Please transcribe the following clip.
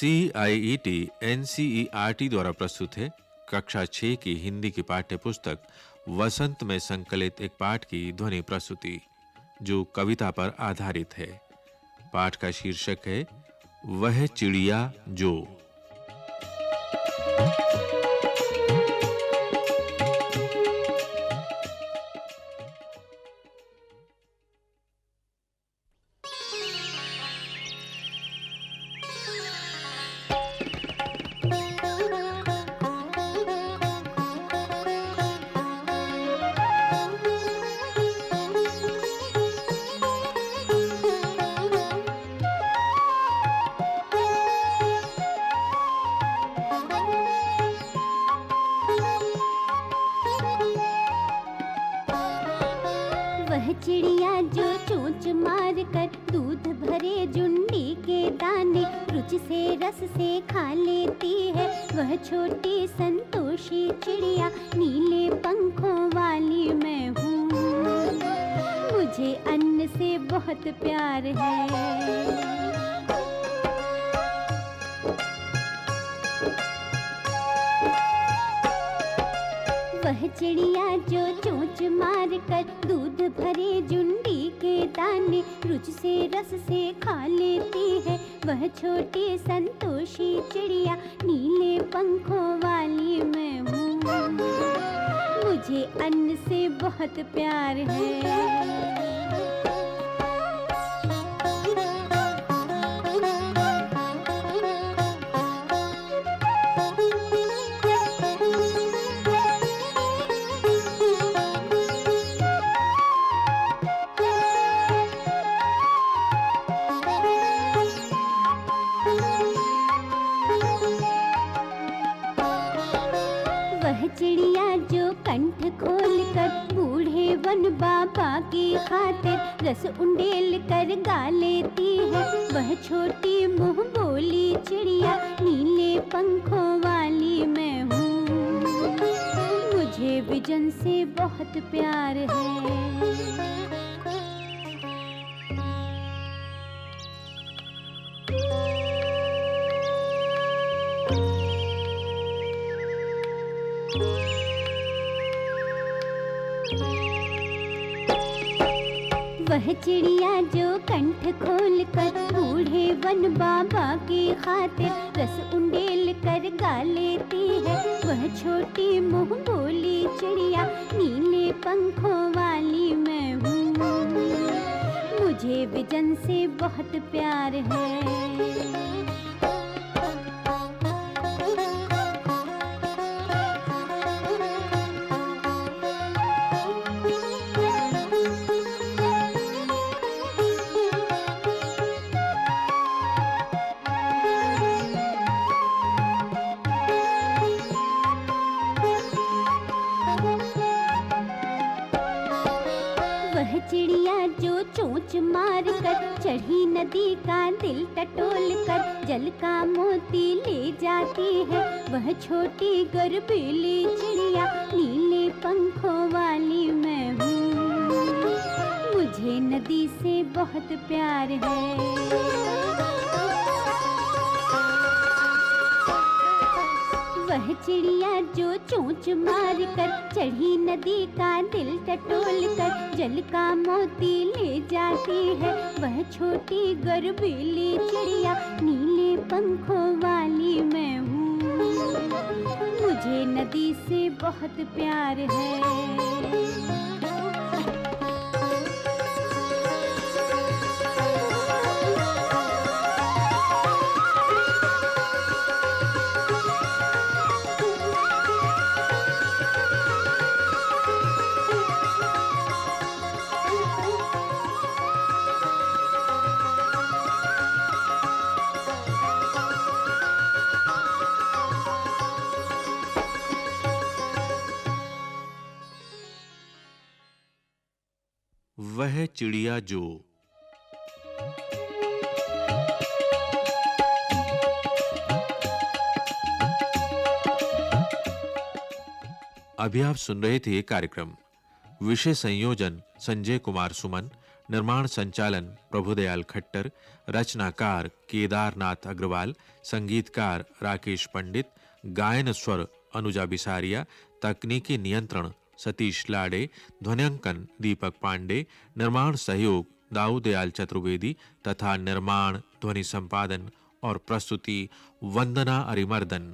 CIET T द्वारा प्रस्तुत है। कक्षा 6 की हिंदी की पाठ्य पुस्तक वसंत में संकलित एक पाठ की ध्वनि प्रस्तुति, जो कविता पर आधारित है। पाठ का शीर्षक है, वह चिड़िया जो चिड़िया जो चोंच मार कर दूध भरे जुंडी के दाने रुचि से, रस से खा लेती है। वह छोटी संतोषी चिड़िया नीले पंखों वाली मैं हूँ। मुझे अन्न से बहुत प्यार है। वह चिड़िया जो चोंच मार कर दूध भरे जुंडी के दाने रुच से, रस से खा लेती है। वह छोटी संतोषी चिड़िया नीले पंखों वाली मैं हूँ। मुझे अन्न से बहुत प्यार है। कंठ कर बूढ़े वन बाबा की खातिर रस उंडेल कर गा लेती है। वह छोटी मुँह बोली, चिड़िया, नीले पंखों वाली मैं हूँ। मुझे विजन से बहुत प्यार है। वह चिड़िया जो कंठ खोल कर बूढ़े वन बाबा की खातिर रस उंडेल कर गा लेती है, वह छोटी मुँह बोली, चिड़िया, नीले पंखों वाली मैं हूँ। मुझे विजन से बहुत प्यार है। मार कर, चढ़ी नदी का दिल टटोल कर, जल का मोती ले जाती है, वह छोटी गर्भीली चिड़िया, नीले पंखों वाली मैं हूँ। मुझे नदी से बहुत प्यार है। वह चिड़िया जो चोंच मार कर चढ़ी नदी का दिल टटोल कर, जल का मोती ले जाती है वह छोटी गर्भीली चिड़िया, नीले पंखों वाली मैं हूँ। मुझे नदी से बहुत प्यार है। वह चिड़िया जो। अभी आप सुन रहे थे कार्यक्रम। विषय संयोजन, संजय कुमार सुमन, निर्माण संचालन, प्रभुदयाल खट्टर, रचनाकार केदारनाथ अग्रवाल, संगीतकार राकेश पंडित, गायन स्वर अनुजा बिसारिया, तकनीकी नियंत्रण सतीश लाड़े, ध्वनियांकन, दीपक पांडे, निर्माण सहयोग, दाऊदयाल चतुर्वेदी तथा निर्माण, ध्वनि संपादन और प्रस्तुति वंदना अरिमर्दन।